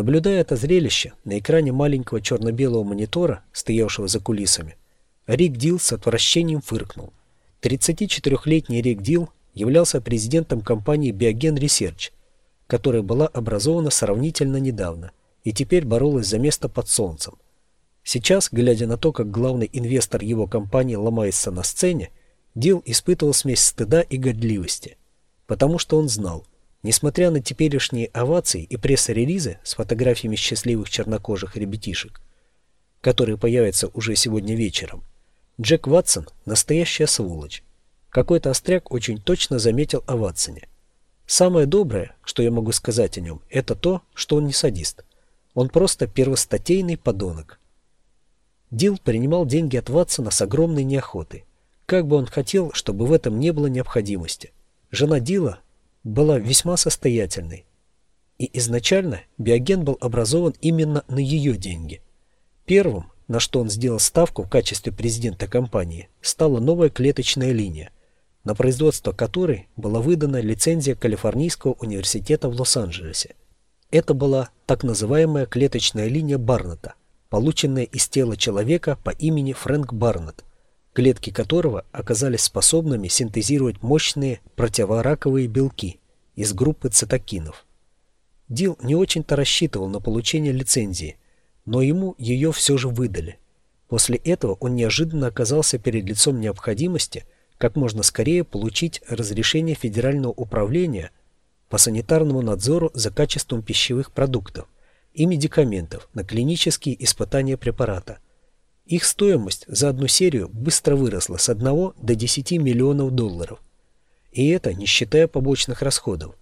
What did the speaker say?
Наблюдая это зрелище на экране маленького черно-белого монитора, стоявшего за кулисами, Рик Дил с отвращением фыркнул. 34-летний Рик Дил являлся президентом компании Biogen Research, которая была образована сравнительно недавно и теперь боролась за место под солнцем. Сейчас, глядя на то, как главный инвестор его компании ломается на сцене, Дил испытывал смесь стыда и годливости, потому что он знал, несмотря на теперешние овации и пресс-релизы с фотографиями счастливых чернокожих ребятишек, которые появятся уже сегодня вечером, Джек Ватсон – настоящая сволочь. Какой-то остряк очень точно заметил о Ватсоне. Самое доброе, что я могу сказать о нем, это то, что он не садист. Он просто первостатейный подонок. Дил принимал деньги от Ватсона с огромной неохотой. Как бы он хотел, чтобы в этом не было необходимости. Жена Дила была весьма состоятельной. И изначально Биоген был образован именно на ее деньги. Первым, на что он сделал ставку в качестве президента компании, стала новая клеточная линия, на производство которой была выдана лицензия Калифорнийского университета в Лос-Анджелесе. Это была так называемая клеточная линия Барнета, полученная из тела человека по имени Фрэнк Барнетт, клетки которого оказались способными синтезировать мощные противораковые белки из группы цитокинов. Дил не очень-то рассчитывал на получение лицензии, но ему ее все же выдали. После этого он неожиданно оказался перед лицом необходимости как можно скорее получить разрешение Федерального управления по санитарному надзору за качеством пищевых продуктов и медикаментов на клинические испытания препарата. Их стоимость за одну серию быстро выросла с 1 до 10 миллионов долларов. И это не считая побочных расходов.